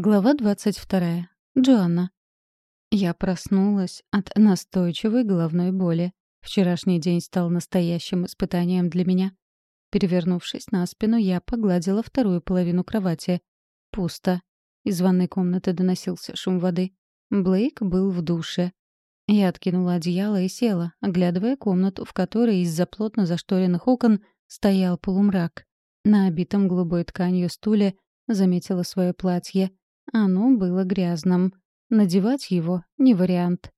Глава 22. Джоанна. Я проснулась от настойчивой головной боли. Вчерашний день стал настоящим испытанием для меня. Перевернувшись на спину, я погладила вторую половину кровати. Пусто. Из ванной комнаты доносился шум воды. Блейк был в душе. Я откинула одеяло и села, оглядывая комнату, в которой из-за плотно зашторенных окон стоял полумрак. На обитом голубой тканью стуле заметила свое платье — оно было грязным. Надевать его — не вариант.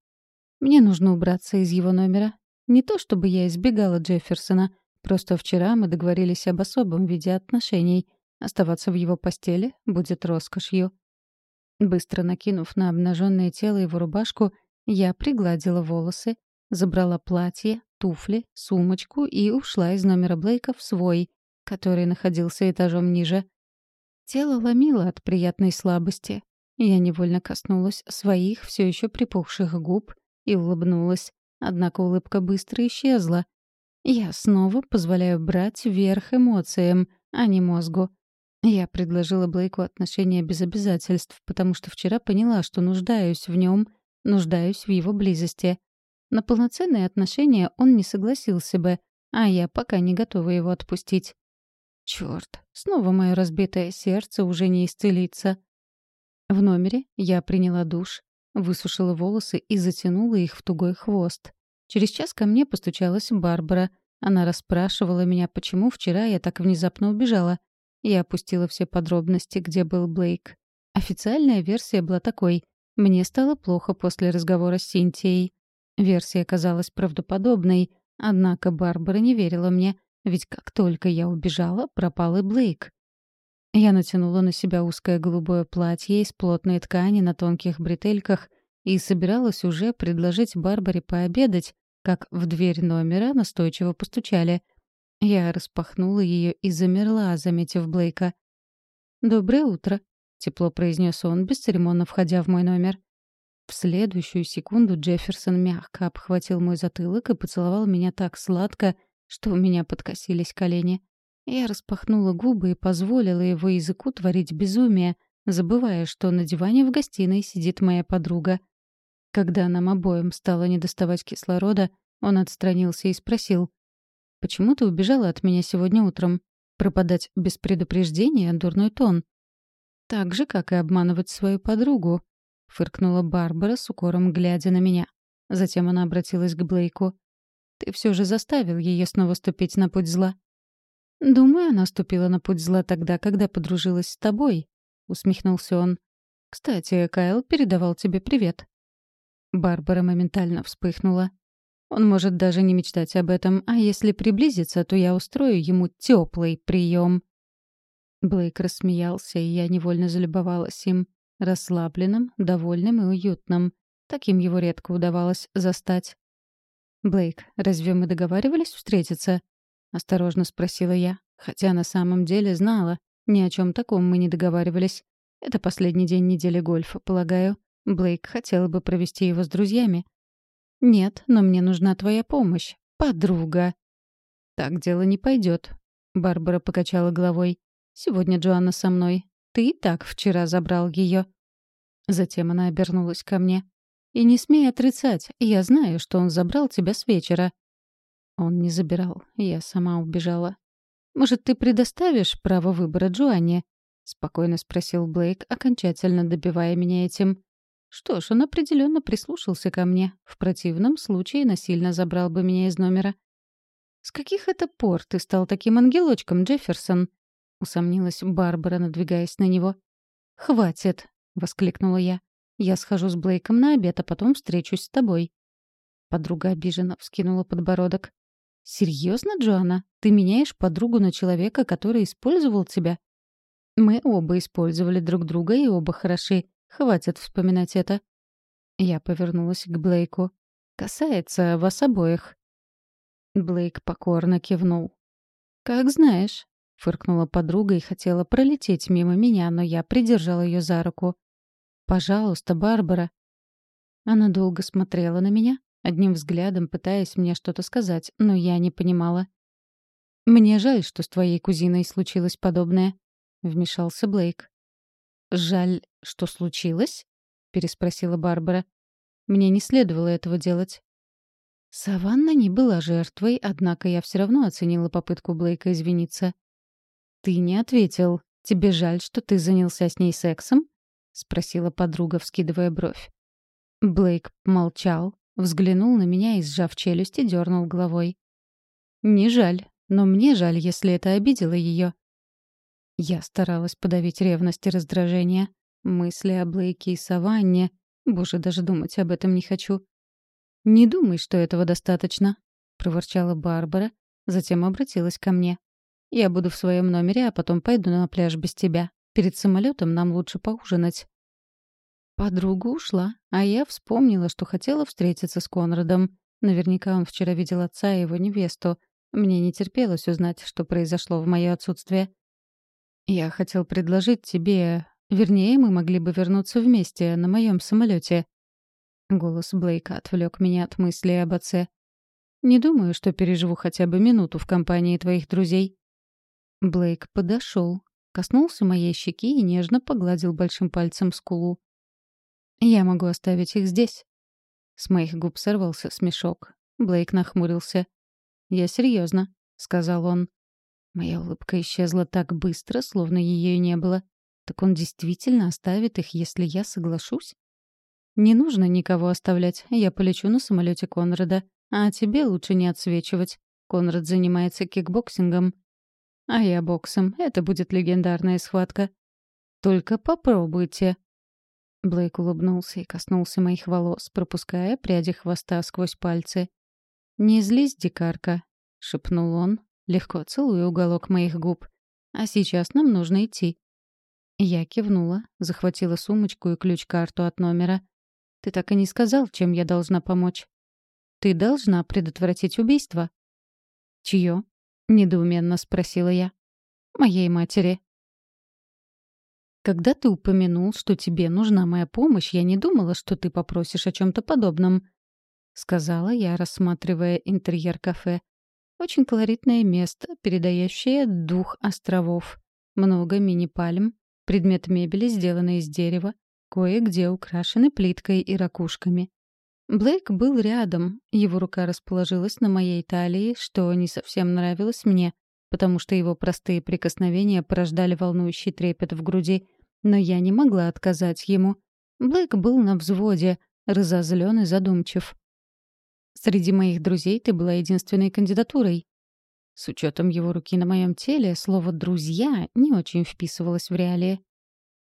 Мне нужно убраться из его номера. Не то чтобы я избегала Джефферсона, просто вчера мы договорились об особом виде отношений. Оставаться в его постели будет роскошью. Быстро накинув на обнаженное тело его рубашку, я пригладила волосы, забрала платье, туфли, сумочку и ушла из номера Блейка в свой, который находился этажом ниже. Тело ломило от приятной слабости. Я невольно коснулась своих все еще припухших губ и улыбнулась. Однако улыбка быстро исчезла. Я снова позволяю брать верх эмоциям, а не мозгу. Я предложила Блейку отношения без обязательств, потому что вчера поняла, что нуждаюсь в нем, нуждаюсь в его близости. На полноценные отношения он не согласился бы, а я пока не готова его отпустить. Черт, снова мое разбитое сердце уже не исцелится. В номере я приняла душ, высушила волосы и затянула их в тугой хвост. Через час ко мне постучалась Барбара. Она расспрашивала меня, почему вчера я так внезапно убежала. Я опустила все подробности, где был Блейк. Официальная версия была такой. Мне стало плохо после разговора с Синтией. Версия казалась правдоподобной, однако Барбара не верила мне — ведь как только я убежала, пропал и Блейк. Я натянула на себя узкое голубое платье из плотной ткани на тонких бретельках и собиралась уже предложить Барбаре пообедать, как в дверь номера настойчиво постучали. Я распахнула ее и замерла, заметив Блейка. «Доброе утро», — тепло произнес он, бесцеремонно входя в мой номер. В следующую секунду Джефферсон мягко обхватил мой затылок и поцеловал меня так сладко, что у меня подкосились колени. Я распахнула губы и позволила его языку творить безумие, забывая, что на диване в гостиной сидит моя подруга. Когда нам обоим стало недоставать кислорода, он отстранился и спросил. «Почему ты убежала от меня сегодня утром? Пропадать без предупреждения — дурной тон». «Так же, как и обманывать свою подругу», — фыркнула Барбара с укором, глядя на меня. Затем она обратилась к Блейку. Ты все же заставил ее снова ступить на путь зла. Думаю, она ступила на путь зла тогда, когда подружилась с тобой, усмехнулся он. Кстати, Кайл передавал тебе привет. Барбара моментально вспыхнула. Он может даже не мечтать об этом, а если приблизиться, то я устрою ему теплый прием. Блейк рассмеялся, и я невольно залюбовалась им. Расслабленным, довольным и уютным. Таким его редко удавалось застать. «Блейк, разве мы договаривались встретиться?» — осторожно спросила я, хотя на самом деле знала, ни о чем таком мы не договаривались. Это последний день недели гольфа, полагаю. Блейк хотел бы провести его с друзьями. «Нет, но мне нужна твоя помощь. Подруга». «Так дело не пойдет», — Барбара покачала головой. «Сегодня Джоанна со мной. Ты и так вчера забрал ее». Затем она обернулась ко мне. И не смей отрицать, я знаю, что он забрал тебя с вечера». Он не забирал, я сама убежала. «Может, ты предоставишь право выбора Джоанне?» — спокойно спросил Блейк, окончательно добивая меня этим. Что ж, он определенно прислушался ко мне. В противном случае насильно забрал бы меня из номера. «С каких это пор ты стал таким ангелочком, Джефферсон?» — усомнилась Барбара, надвигаясь на него. «Хватит!» — воскликнула я. Я схожу с Блейком на обед, а потом встречусь с тобой». Подруга обиженно вскинула подбородок. «Серьезно, Джоанна? Ты меняешь подругу на человека, который использовал тебя?» «Мы оба использовали друг друга и оба хороши. Хватит вспоминать это». Я повернулась к Блейку. «Касается вас обоих». Блейк покорно кивнул. «Как знаешь», — фыркнула подруга и хотела пролететь мимо меня, но я придержала ее за руку. «Пожалуйста, Барбара». Она долго смотрела на меня, одним взглядом пытаясь мне что-то сказать, но я не понимала. «Мне жаль, что с твоей кузиной случилось подобное», — вмешался Блейк. «Жаль, что случилось?» — переспросила Барбара. «Мне не следовало этого делать». Саванна не была жертвой, однако я все равно оценила попытку Блейка извиниться. «Ты не ответил. Тебе жаль, что ты занялся с ней сексом?» — спросила подруга, вскидывая бровь. Блейк молчал, взглянул на меня и, сжав челюсти, дернул головой. «Не жаль, но мне жаль, если это обидело ее. Я старалась подавить ревность и раздражение. Мысли о Блейке и Саванне. Боже, даже думать об этом не хочу. «Не думай, что этого достаточно», — проворчала Барбара, затем обратилась ко мне. «Я буду в своем номере, а потом пойду на пляж без тебя. Перед самолетом нам лучше поужинать». Подруга ушла, а я вспомнила, что хотела встретиться с Конрадом. Наверняка он вчера видел отца и его невесту. Мне не терпелось узнать, что произошло в мое отсутствие. «Я хотел предложить тебе... Вернее, мы могли бы вернуться вместе на моем самолете. Голос Блейка отвлек меня от мысли об отце. «Не думаю, что переживу хотя бы минуту в компании твоих друзей». Блейк подошел, коснулся моей щеки и нежно погладил большим пальцем скулу. «Я могу оставить их здесь». С моих губ сорвался смешок. Блейк нахмурился. «Я серьезно, сказал он. Моя улыбка исчезла так быстро, словно ее и не было. Так он действительно оставит их, если я соглашусь? Не нужно никого оставлять. Я полечу на самолете Конрада. А тебе лучше не отсвечивать. Конрад занимается кикбоксингом. А я боксом. Это будет легендарная схватка. Только попробуйте. Блейк улыбнулся и коснулся моих волос, пропуская пряди хвоста сквозь пальцы. «Не злись, дикарка», — шепнул он, легко целуя уголок моих губ. «А сейчас нам нужно идти». Я кивнула, захватила сумочку и ключ-карту от номера. «Ты так и не сказал, чем я должна помочь». «Ты должна предотвратить убийство». «Чье?» — недоуменно спросила я. «Моей матери». «Когда ты упомянул, что тебе нужна моя помощь, я не думала, что ты попросишь о чем то подобном», — сказала я, рассматривая интерьер кафе. Очень колоритное место, передающее дух островов. Много мини-пальм, предмет мебели, сделанный из дерева, кое-где украшены плиткой и ракушками. Блейк был рядом, его рука расположилась на моей талии, что не совсем нравилось мне, потому что его простые прикосновения порождали волнующий трепет в груди, но я не могла отказать ему. Блейк был на взводе, разозлен и задумчив. Среди моих друзей ты была единственной кандидатурой. С учетом его руки на моем теле, слово «друзья» не очень вписывалось в реалии.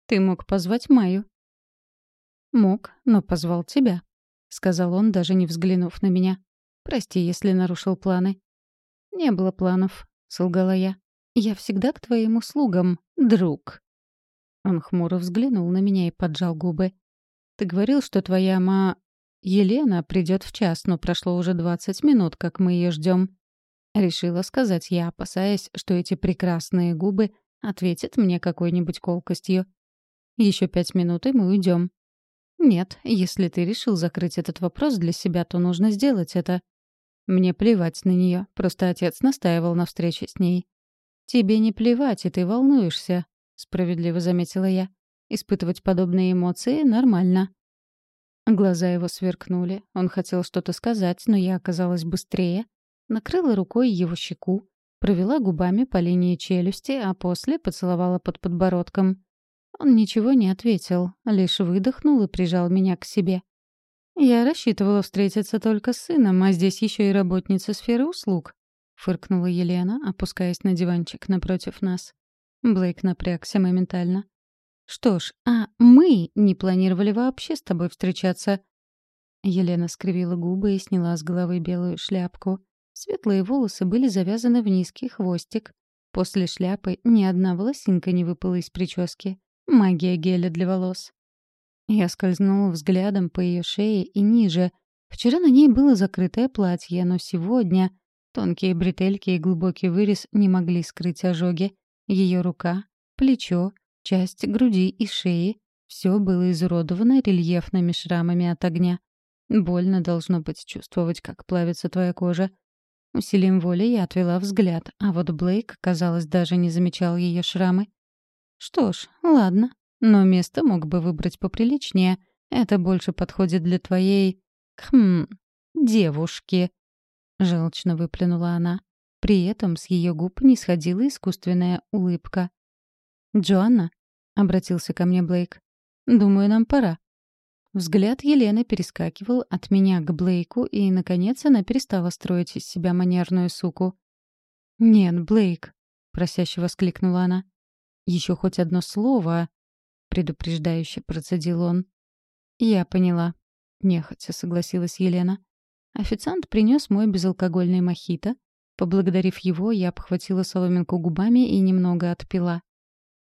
Ты мог позвать Майю. Мог, но позвал тебя, — сказал он, даже не взглянув на меня. Прости, если нарушил планы. Не было планов, — солгала я. Я всегда к твоим услугам, друг. Он хмуро взглянул на меня и поджал губы. Ты говорил, что твоя ма... Елена придет в час, но прошло уже двадцать минут, как мы ее ждем. Решила сказать я, опасаясь, что эти прекрасные губы ответят мне какой-нибудь колкостью. Еще пять минут, и мы уйдем. Нет, если ты решил закрыть этот вопрос для себя, то нужно сделать это. Мне плевать на нее, просто отец настаивал на встрече с ней. Тебе не плевать, и ты волнуешься, справедливо заметила я. Испытывать подобные эмоции нормально. Глаза его сверкнули. Он хотел что-то сказать, но я оказалась быстрее. Накрыла рукой его щеку, провела губами по линии челюсти, а после поцеловала под подбородком. Он ничего не ответил, лишь выдохнул и прижал меня к себе. «Я рассчитывала встретиться только с сыном, а здесь еще и работница сферы услуг», — фыркнула Елена, опускаясь на диванчик напротив нас. Блейк напрягся моментально. «Что ж, а мы не планировали вообще с тобой встречаться». Елена скривила губы и сняла с головы белую шляпку. Светлые волосы были завязаны в низкий хвостик. После шляпы ни одна волосинка не выпала из прически. Магия геля для волос. Я скользнула взглядом по ее шее и ниже. Вчера на ней было закрытое платье, но сегодня тонкие бретельки и глубокий вырез не могли скрыть ожоги. Ее рука, плечо, Часть груди и шеи — все было изуродовано рельефными шрамами от огня. Больно должно быть чувствовать, как плавится твоя кожа. Усилием воли я отвела взгляд, а вот Блейк, казалось, даже не замечал ее шрамы. Что ж, ладно, но место мог бы выбрать поприличнее. Это больше подходит для твоей... Хм... девушки. Желчно выплюнула она. При этом с ее губ не сходила искусственная улыбка. «Джоанна?» — обратился ко мне Блейк. «Думаю, нам пора». Взгляд Елены перескакивал от меня к Блейку, и, наконец, она перестала строить из себя манерную суку. «Нет, Блейк», — просяще воскликнула она. «Еще хоть одно слово», — предупреждающе процедил он. «Я поняла», — нехотя согласилась Елена. Официант принес мой безалкогольный мохито. Поблагодарив его, я обхватила соломинку губами и немного отпила.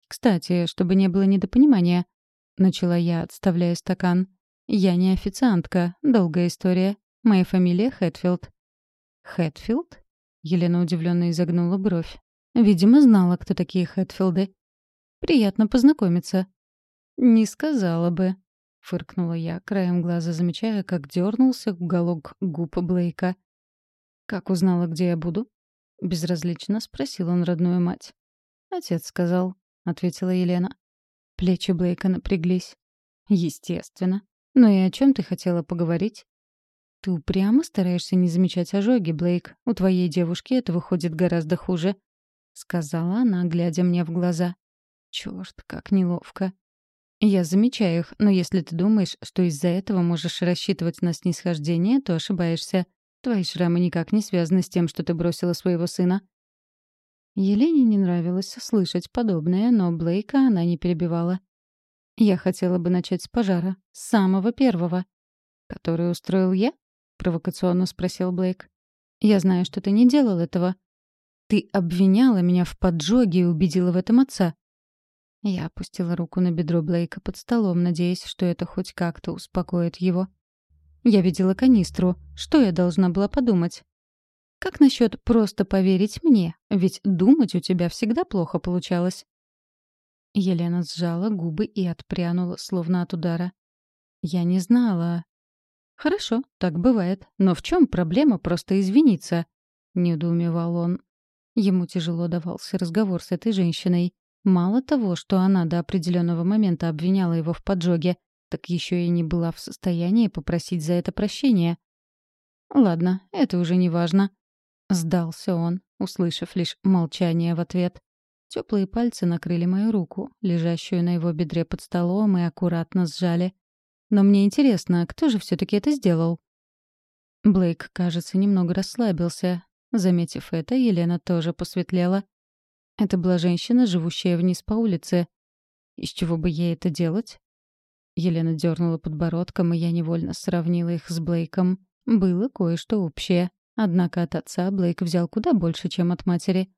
«Кстати, чтобы не было недопонимания», — начала я, отставляя стакан. «Я не официантка. Долгая история. Моя фамилия Хэтфилд». «Хэтфилд?» — Елена удивленно изогнула бровь. «Видимо, знала, кто такие Хэтфилды. Приятно познакомиться». «Не сказала бы», — фыркнула я, краем глаза замечая, как дернулся уголок губ Блейка. «Как узнала, где я буду?» — безразлично спросил он родную мать. «Отец сказал», — ответила Елена. Плечи Блейка напряглись. «Естественно. Но и о чем ты хотела поговорить?» «Ты упрямо стараешься не замечать ожоги, Блейк. У твоей девушки это выходит гораздо хуже», — сказала она, глядя мне в глаза. «Чёрт, как неловко. Я замечаю их, но если ты думаешь, что из-за этого можешь рассчитывать на снисхождение, то ошибаешься. Твои шрамы никак не связаны с тем, что ты бросила своего сына. Елене не нравилось слышать подобное, но Блейка она не перебивала. Я хотела бы начать с пожара, с самого первого. «Который устроил я?» — провокационно спросил Блейк. «Я знаю, что ты не делал этого. Ты обвиняла меня в поджоге и убедила в этом отца. Я опустила руку на бедро Блейка под столом, надеясь, что это хоть как-то успокоит его. Я видела канистру. Что я должна была подумать? Как насчет просто поверить мне? Ведь думать у тебя всегда плохо получалось. Елена сжала губы и отпрянула, словно от удара. Я не знала. Хорошо, так бывает. Но в чем проблема просто извиниться? Недоумевал он. Ему тяжело давался разговор с этой женщиной. Мало того, что она до определенного момента обвиняла его в поджоге, так еще и не была в состоянии попросить за это прощения. «Ладно, это уже не важно», — сдался он, услышав лишь молчание в ответ. Теплые пальцы накрыли мою руку, лежащую на его бедре под столом, и аккуратно сжали. «Но мне интересно, кто же все таки это сделал?» Блейк, кажется, немного расслабился. Заметив это, Елена тоже посветлела. Это была женщина, живущая вниз по улице. Из чего бы ей это делать? Елена дернула подбородком, и я невольно сравнила их с Блейком. Было кое-что общее. Однако от отца Блейк взял куда больше, чем от матери.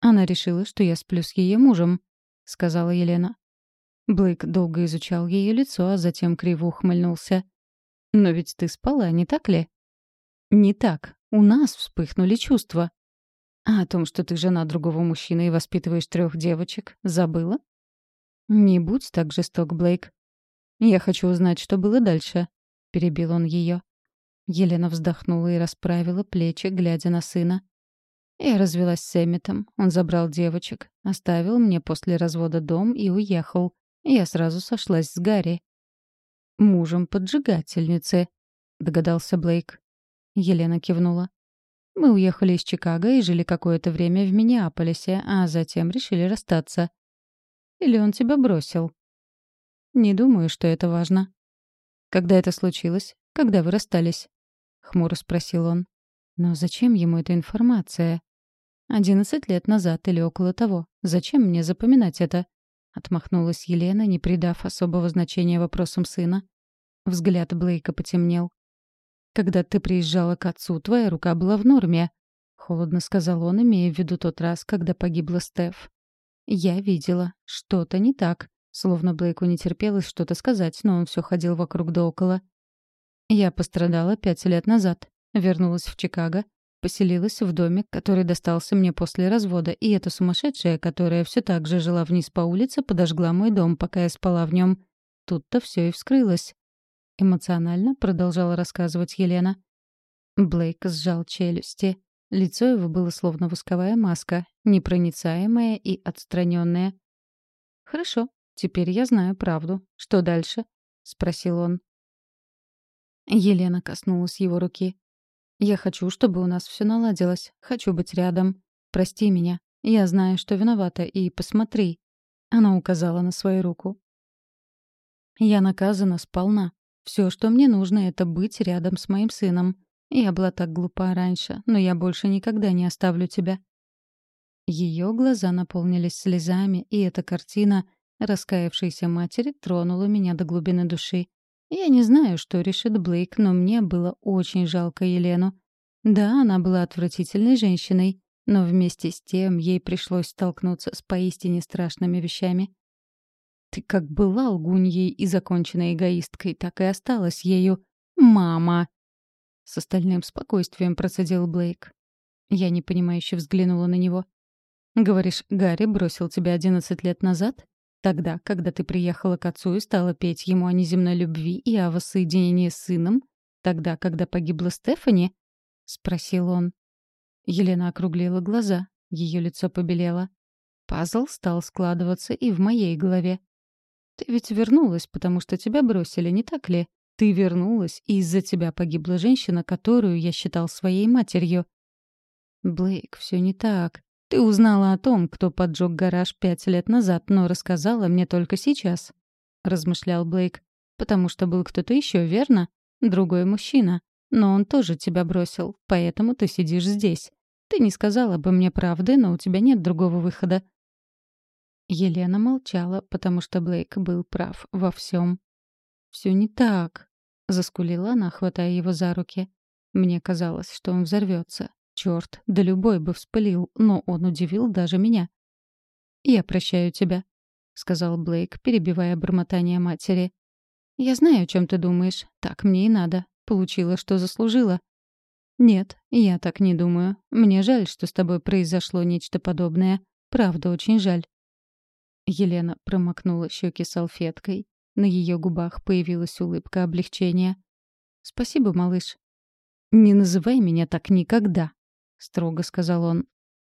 «Она решила, что я сплю с ее мужем», — сказала Елена. Блейк долго изучал ее лицо, а затем криво ухмыльнулся. «Но ведь ты спала, не так ли?» «Не так. У нас вспыхнули чувства», а о том, что ты жена другого мужчины и воспитываешь трех девочек, забыла? Не будь так жесток, Блейк. Я хочу узнать, что было дальше. Перебил он ее. Елена вздохнула и расправила плечи, глядя на сына. Я развелась с Эмметом. Он забрал девочек, оставил мне после развода дом и уехал. Я сразу сошлась с Гарри. «Мужем поджигательницы», — догадался Блейк. Елена кивнула. Мы уехали из Чикаго и жили какое-то время в Миннеаполисе, а затем решили расстаться. Или он тебя бросил? Не думаю, что это важно. Когда это случилось? Когда вы расстались? Хмуро спросил он. Но зачем ему эта информация? Одиннадцать лет назад или около того. Зачем мне запоминать это? Отмахнулась Елена, не придав особого значения вопросам сына. Взгляд Блейка потемнел. Когда ты приезжала к отцу, твоя рука была в норме», — холодно сказал он, имея в виду тот раз, когда погибла Стеф. «Я видела. Что-то не так». Словно Блейку не терпелось что-то сказать, но он все ходил вокруг да около. «Я пострадала пять лет назад. Вернулась в Чикаго. Поселилась в доме, который достался мне после развода, и эта сумасшедшая, которая все так же жила вниз по улице, подожгла мой дом, пока я спала в нем. Тут-то все и вскрылось. Эмоционально продолжала рассказывать Елена. Блейк сжал челюсти. Лицо его было словно восковая маска, непроницаемая и отстраненная. «Хорошо, Теперь я знаю правду. Что дальше?» — спросил он. Елена коснулась его руки. «Я хочу, чтобы у нас все наладилось. Хочу быть рядом. Прости меня. Я знаю, что виновата, и посмотри». Она указала на свою руку. «Я наказана сполна. Все, что мне нужно, это быть рядом с моим сыном. Я была так глупа раньше, но я больше никогда не оставлю тебя». Ее глаза наполнились слезами, и эта картина раскаявшейся матери тронула меня до глубины души. Я не знаю, что решит Блейк, но мне было очень жалко Елену. Да, она была отвратительной женщиной, но вместе с тем ей пришлось столкнуться с поистине страшными вещами. Ты как была лгуньей и законченной эгоисткой, так и осталась ею. Мама! С остальным спокойствием процедил Блейк. Я непонимающе взглянула на него. «Говоришь, Гарри бросил тебя одиннадцать лет назад? Тогда, когда ты приехала к отцу и стала петь ему о неземной любви и о воссоединении с сыном? Тогда, когда погибла Стефани?» — спросил он. Елена округлила глаза, ее лицо побелело. Пазл стал складываться и в моей голове. «Ты ведь вернулась, потому что тебя бросили, не так ли? Ты вернулась, и из-за тебя погибла женщина, которую я считал своей матерью». «Блейк, все не так. Ты узнала о том, кто поджег гараж пять лет назад, но рассказала мне только сейчас», — размышлял Блейк. «Потому что был кто-то еще, верно? Другой мужчина. Но он тоже тебя бросил, поэтому ты сидишь здесь. Ты не сказала бы мне правды, но у тебя нет другого выхода». Елена молчала, потому что Блейк был прав во всем. Все не так», — заскулила она, хватая его за руки. Мне казалось, что он взорвется. Черт, да любой бы вспылил, но он удивил даже меня. «Я прощаю тебя», — сказал Блейк, перебивая бормотание матери. «Я знаю, о чем ты думаешь. Так мне и надо. Получила, что заслужила». «Нет, я так не думаю. Мне жаль, что с тобой произошло нечто подобное. Правда, очень жаль». Елена промокнула щеки салфеткой. На ее губах появилась улыбка облегчения. «Спасибо, малыш». «Не называй меня так никогда», — строго сказал он.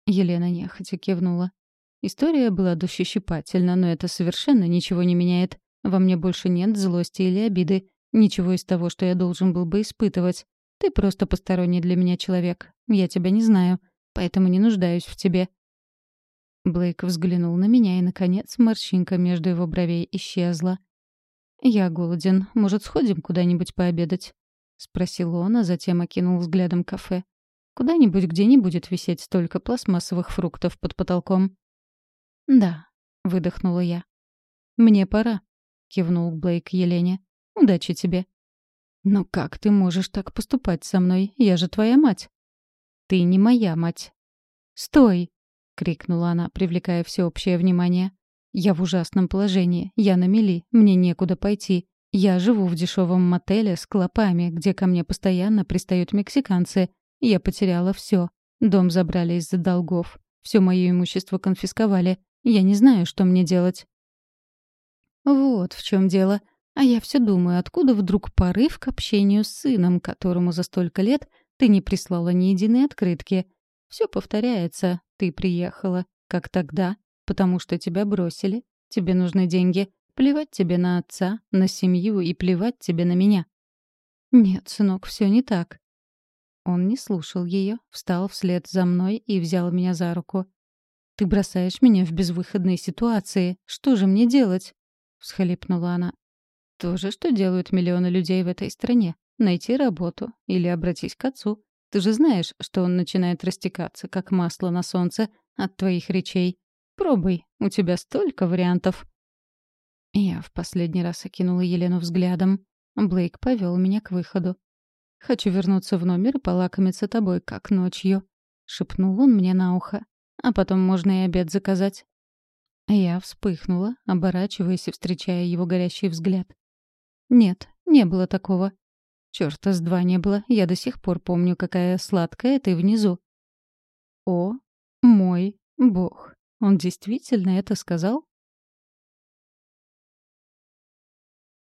Елена нехотя кивнула. История была душещипательна, но это совершенно ничего не меняет. Во мне больше нет злости или обиды. Ничего из того, что я должен был бы испытывать. Ты просто посторонний для меня человек. Я тебя не знаю, поэтому не нуждаюсь в тебе. Блейк взглянул на меня, и, наконец, морщинка между его бровей исчезла. «Я голоден. Может, сходим куда-нибудь пообедать?» — спросил он, а затем окинул взглядом кафе. Куда-нибудь, где не будет висеть столько пластмассовых фруктов под потолком. «Да», — выдохнула я. «Мне пора», — кивнул Блейк Елене. «Удачи тебе». «Ну как ты можешь так поступать со мной? Я же твоя мать». «Ты не моя мать». «Стой!» — крикнула она, привлекая всеобщее внимание. «Я в ужасном положении. Я на мели. Мне некуда пойти. Я живу в дешевом мотеле с клопами, где ко мне постоянно пристают мексиканцы. Я потеряла все. Дом забрали из-за долгов. Все мое имущество конфисковали. Я не знаю, что мне делать. Вот в чем дело. А я все думаю, откуда вдруг порыв к общению с сыном, которому за столько лет ты не прислала ни единой открытки. Все повторяется. Ты приехала, как тогда, потому что тебя бросили. Тебе нужны деньги. Плевать тебе на отца, на семью и плевать тебе на меня. Нет, сынок, все не так. Он не слушал ее, встал вслед за мной и взял меня за руку. «Ты бросаешь меня в безвыходной ситуации. Что же мне делать?» — всхлипнула она. «То же, что делают миллионы людей в этой стране. Найти работу или обратись к отцу. Ты же знаешь, что он начинает растекаться, как масло на солнце, от твоих речей. Пробуй, у тебя столько вариантов». Я в последний раз окинула Елену взглядом. Блейк повел меня к выходу. Хочу вернуться в номер и полакомиться тобой, как ночью», — шепнул он мне на ухо. «А потом можно и обед заказать». Я вспыхнула, оборачиваясь и встречая его горящий взгляд. «Нет, не было такого. Чёрта с два не было. Я до сих пор помню, какая сладкая ты внизу». «О, мой бог! Он действительно это сказал?»